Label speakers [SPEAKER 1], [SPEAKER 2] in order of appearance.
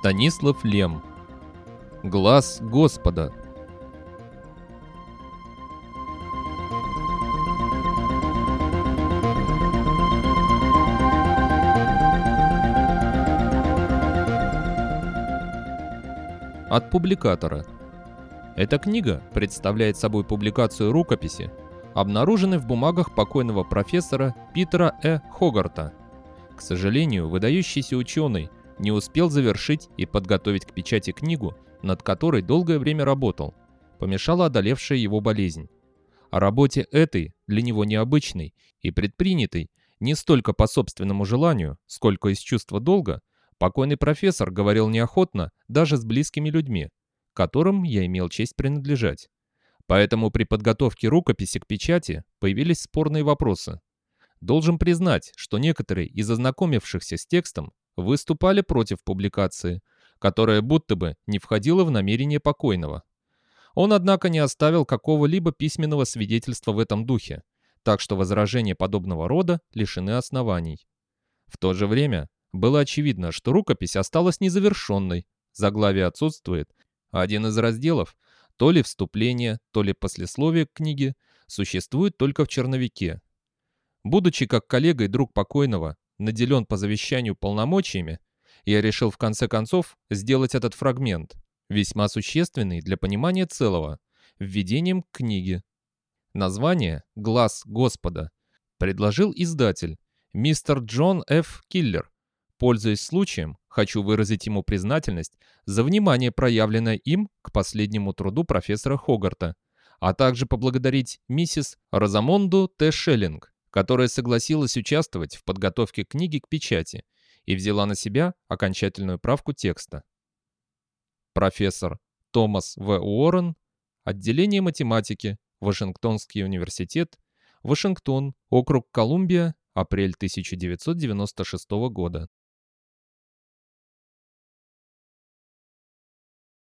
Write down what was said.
[SPEAKER 1] Станислав Лем. Глаз Господа. От публикатора. Эта книга представляет собой публикацию рукописи, обнаруженной в бумагах покойного профессора Питера Э. Хогарта. К сожалению, выдающийся ученый не успел завершить и подготовить к печати книгу, над которой долгое время работал, помешала одолевшая его болезнь. О работе этой, для него необычной и предпринятой, не столько по собственному желанию, сколько из чувства долга, покойный профессор говорил неохотно даже с близкими людьми, которым я имел честь принадлежать. Поэтому при подготовке рукописи к печати появились спорные вопросы. Должен признать, что некоторые из ознакомившихся с текстом выступали против публикации, которая будто бы не входила в намерение покойного. Он, однако, не оставил какого-либо письменного свидетельства в этом духе, так что возражения подобного рода лишены оснований. В то же время было очевидно, что рукопись осталась незавершенной, заглавие отсутствует, а один из разделов, то ли вступление, то ли послесловие к книге, существует только в черновике. Будучи как коллега и друг покойного, наделен по завещанию полномочиями, я решил в конце концов сделать этот фрагмент, весьма существенный для понимания целого, введением к книге. Название «Глаз Господа» предложил издатель, мистер Джон Ф. Киллер. Пользуясь случаем, хочу выразить ему признательность за внимание, проявленное им к последнему труду профессора Хогарта, а также поблагодарить миссис Розамонду Т. Шеллинг, которая согласилась участвовать в подготовке книги к печати и взяла на себя окончательную правку текста. Профессор Томас В. Уоррен, отделение математики, Вашингтонский университет, Вашингтон, округ Колумбия, апрель 1996 года.